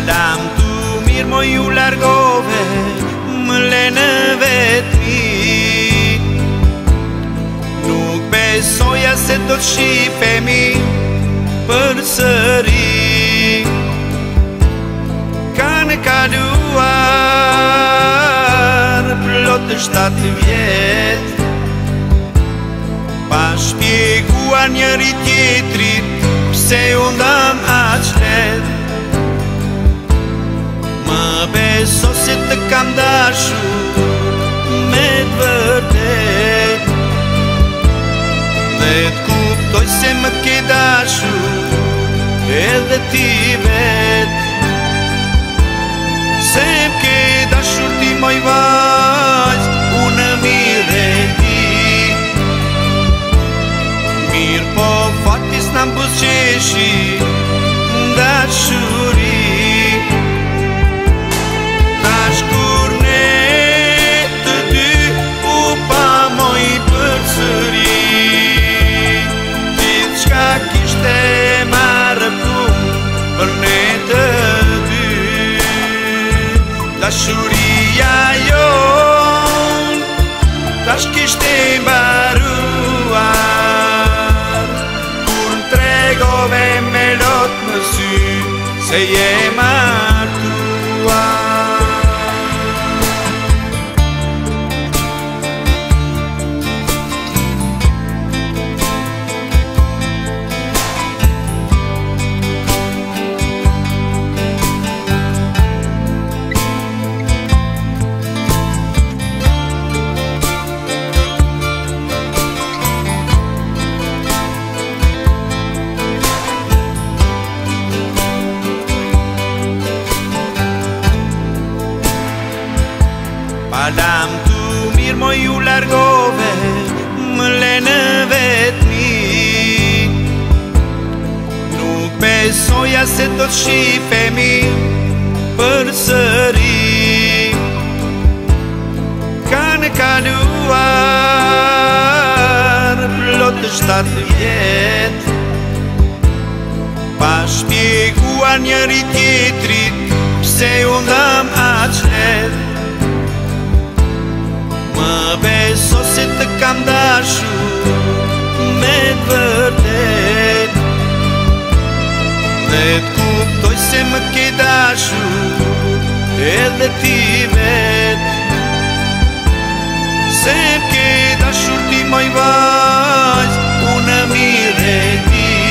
Kalam të mirë më ju largove, më le në vetëmi Nuk besoja se të të shifemi për sëri Kanë kaluar plotë të shtatë vjetë Pa shpjekuar njëri tjetrit, pse undam atë shletë Më beso se të kam dashu Me të vërdet Dhe të kuptoj se më kët dashu Edhe ti vet Se më kët dashu ti më i vajz Unë mire ti Mirë po fatis nëmë bëzë qeshi Dashu ishte i mbaruar Kur në tregove me lot në sy Se je marë do të shifemi për sëri Kanë kaluar plot të shtatë vjet Pa shpjeguar njëri tjetrit pse u ndëm aqë betimit Sem che da shurti mai vaz una mire ti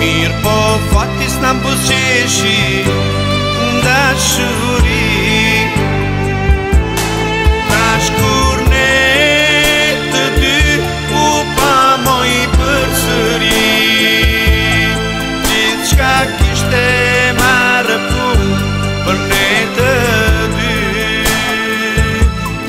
Mir po fatis nam buceshi da shurti